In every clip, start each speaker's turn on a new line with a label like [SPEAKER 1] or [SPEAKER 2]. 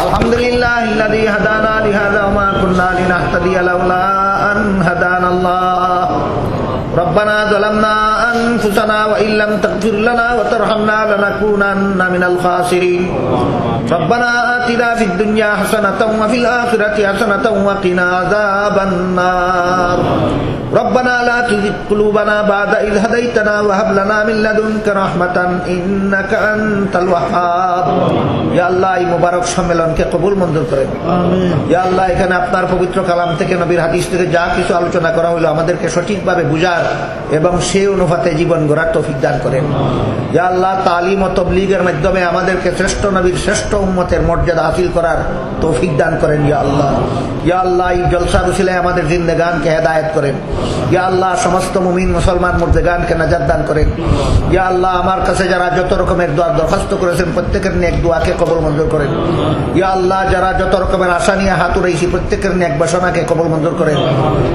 [SPEAKER 1] الحمد لله الذي هدانا لهذا وما كنا لنهتدي لولا أن هدانا الله. ربنا ظلمنا أنفسنا وإن لم تغفر لنا وترحمنا لنكونن من الخاسرين. ربنا آتنا في الدنيا حسنة وفي الآخرة حسنة وقنا عذاب النار. ربنا لا تزغ قلوبنا بعد إذ هديتنا وهب لنا من لدنك رحمة إنك أنت الوهاب يا الله এই মুবারক সম্মেলনকে কবুল মঞ্জুর করেন ইয়া আল্লাহ এখানে আপনার পবিত্র কালাম থেকে নবীর হাদিস থেকে যা কিছু আলোচনা করা হলো আমাদেরকে সঠিকভাবে বুঝার এবং সেই অনুপাতে জীবন গড়ার তৌফিক দান করেন ইয়া আল্লাহ তালিম ও তবলিগের মাধ্যমে আমাদেরকে শ্রেষ্ঠ নবীর শ্রেষ্ঠ উম্মতের মর্যাদা হাসিল করার তৌফিক দান করেন ইয়া আল্লাহ ইয়া আল্লাহ এই জলসা বসিলায় আমাদের জিন্দেগানকে হেদায়ত করেন ইয়া আল্লাহ, সমস্ত মুমিন মুসলমান মুর্দেগানকে নাজাদ দান করেন। ইয়া আল্লাহ, আমার কাছে যারা যত রকমের দোয়া দরখাস্ত করেছেন, প্রত্যেকের নিয়ে এক দোয়াকে কবল মঞ্জুর করেন। ইয়া আল্লাহ, যারা যত রকমের আশা নিয়ে হাত উড়াইছি, প্রত্যেকের নিয়ে এক বাসনাকে কবল মঞ্জুর করেন।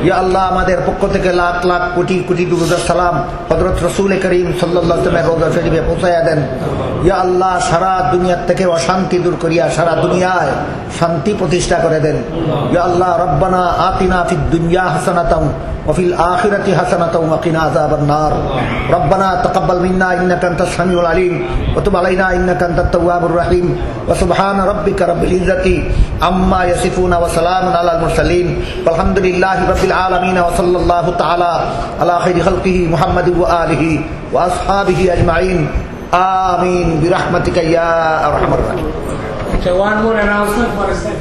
[SPEAKER 1] ইয়া আল্লাহ, আমাদের পক্ষ থেকে লাখ লাখ কোটি কোটি দুরুদার সালাম হজরত রসুল করিম সাল্লাহ রোজা শরীফে পৌঁছাইয়া দেন। ইয়া আল্লাহ, সারা দুনিয়ার থেকে অশান্তি দূর করিয়া সারা দুনিয়ায় শান্তি প্রতিষ্ঠা করে দেন। ইয়া আল্লাহ, রব্বানা আতিনা ফিদ দুনিয়া হাসানাতাম وفي الآخرة حسنة وقنا عذاب النار. ربنا تقبل منا إنك أنت السميع العليم. وتب علينا إنك أنت التواب الرحيم. وسبحان ربك رب العزة عما يصفون وسلام على المرسلين. والحمد لله رب العالمين وصلى الله تعالى على خير خلقه محمد وآله وأصحابه أجمعين. آمين. برحمتك يا أرحم الراحمين.
[SPEAKER 2] One more announcement for a second.